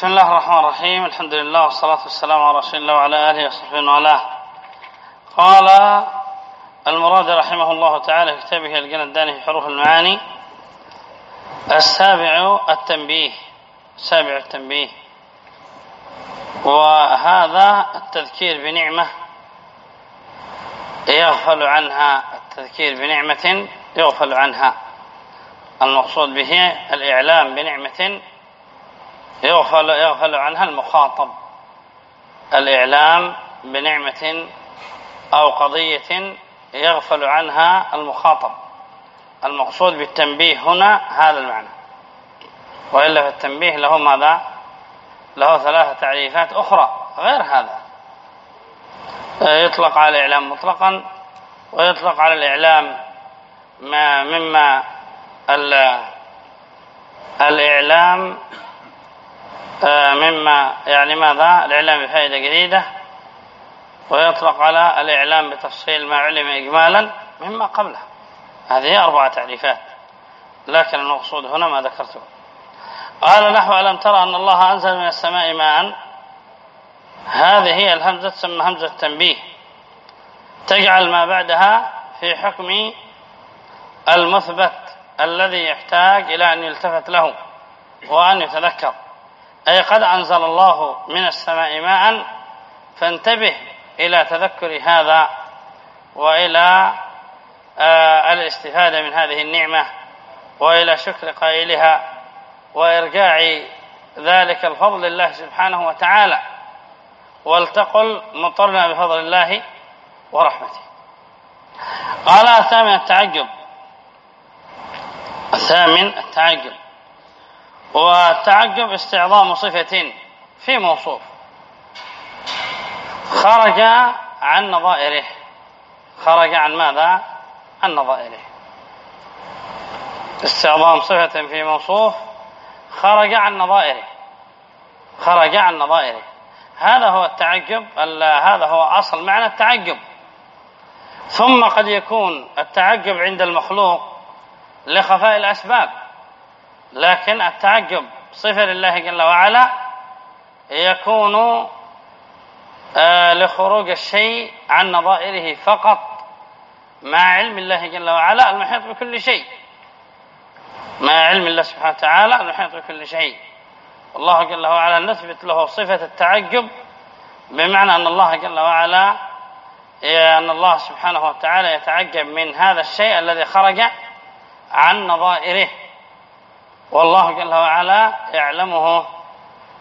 بسم الله الرحمن الرحيم. الحمد لله والصلاة والسلام على رسول الله وعلى آله وصحبه وعلاه قال المراد رحمه الله تعالى في كتابه الجنة الداني في حروف المعاني السابع التنبيه. سابع التنبيه. وهذا التذكير بنعمة يغفل عنها التذكير بنعمة يغفل عنها. المقصود به الإعلام بنعمة يغفل, يغفل عنها المخاطب. الإعلام بنعمة أو قضية يغفل عنها المخاطب. المقصود بالتنبيه هنا هذا المعنى. وإلا في التنبيه له ماذا؟ له ثلاثة تعريفات أخرى غير هذا. يطلق على الإعلام مطلقا ويطلق على الإعلام ما مما الإعلام مما يعني ماذا؟ الإعلام بفائدة جديدة ويطلق على الإعلام بتفصيل ما علم إجمالا مما قبله. هذه أربعة تعريفات لكن المقصود هنا ما ذكرته. قال نحو ألم ترى أن الله أنزل من السماء ماء؟ هذه هي الهمزة تسمى همزة تنبيه تجعل ما بعدها في حكم المثبت الذي يحتاج إلى أن يلتفت له وأن يتذكر. أي قد أنزل الله من السماء ماء فانتبه إلى تذكر هذا وإلى آه، الاستفادة من هذه النعمة وإلى شكر قائلها وإرجاع ذلك الفضل لله سبحانه وتعالى. ولتقل مطرنا بفضل الله ورحمته. قال الثامن التعجب. الثامن التعجب. والتعجب استعظام صفة في موصوف. خرج عن نظائره. خرج عن ماذا؟ عن نظائره. استعظام صفة في موصوف خرج عن نظائره. خرج عن نظائره. هذا هو التعجب هذا هو أصل معنى التعجب. ثم قد يكون التعجب عند المخلوق لخفاء الأسباب. لكن التعجب صفة لله جل وعلا يكون آه لخروج الشيء عن نظائره فقط مع علم الله جل وعلا المحيط بكل شيء. مع علم الله سبحانه وتعالى المحيط بكل شيء. الله جل وعلا نثبت له صفة التعجب بمعنى أن الله جل وعلا أن الله سبحانه وتعالى يتعجب من هذا الشيء الذي خرج عن نظائره. والله جل وعلا يعلمه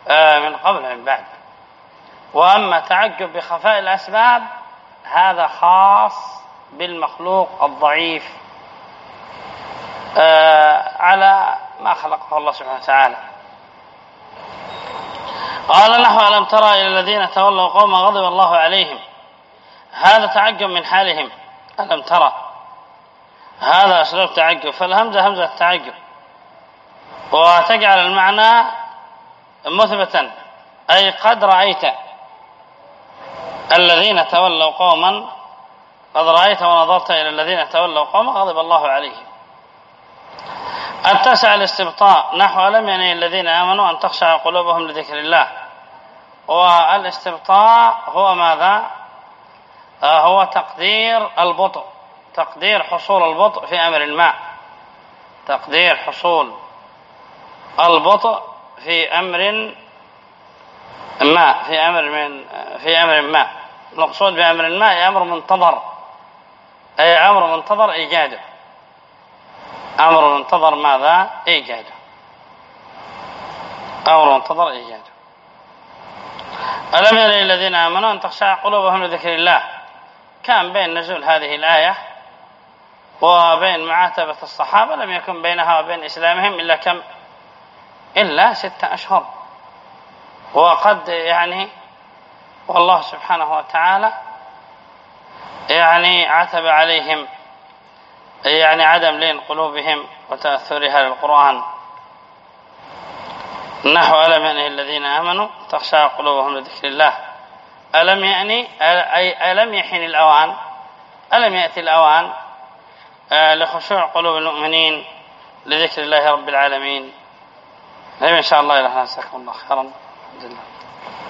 آه، من قبل من بعد. وأما تعجب بخفاء الأسباب هذا خاص بالمخلوق الضعيف. آه، على ما خلقه الله سبحانه وتعالى. قال نحو ألم ترى إلى الذين تولوا قوم غضب الله عليهم؟ هذا تعجب من حالهم. ألم ترى؟ هذا أسلوب تعجب. فالهمزة همزة التعجب. وتجعل المعنى مثبتا أي قد رأيت الذين تولوا قوما قد رأيت ونظرت إلى الذين تولوا قوما غضب الله عليهم. التاسع الاستبطاء. نحو ألم يعني الذين آمنوا أن تخشع قلوبهم لذكر الله. والاستبطاء هو ماذا؟ آه، هو تقدير البطء تقدير حصول البطء في أمر ما. تقدير حصول البطء في أمر ما في أمر من في أمر ما. المقصود بأمر ما أي أمر منتظر. أي أمر منتظر إيجاده أمر منتظر ماذا؟ إيجاده أمر منتظر إيجاده ألم يرى الذين آمنوا أن تخشع قلوبهم لذكر الله؟ كان بين نزول هذه الآية وبين معاتبة الصحابة لم يكن بينها وبين إسلامهم إلا كم؟ إلا ستة أشهر. وقد يعني والله سبحانه وتعالى يعني عتب عليهم يعني عدم لين قلوبهم وتأثرها للقرآن. نحو ألم يعني الذين آمنوا تخشى قلوبهم لذكر الله. ألم يعني أي ألم يحن الأوان؟ ألم يأتي الأوان؟ آه، لخشوع قلوب المؤمنين لذكر الله رب العالمين. إن شاء الله إلى الله خيرا. الحمد لله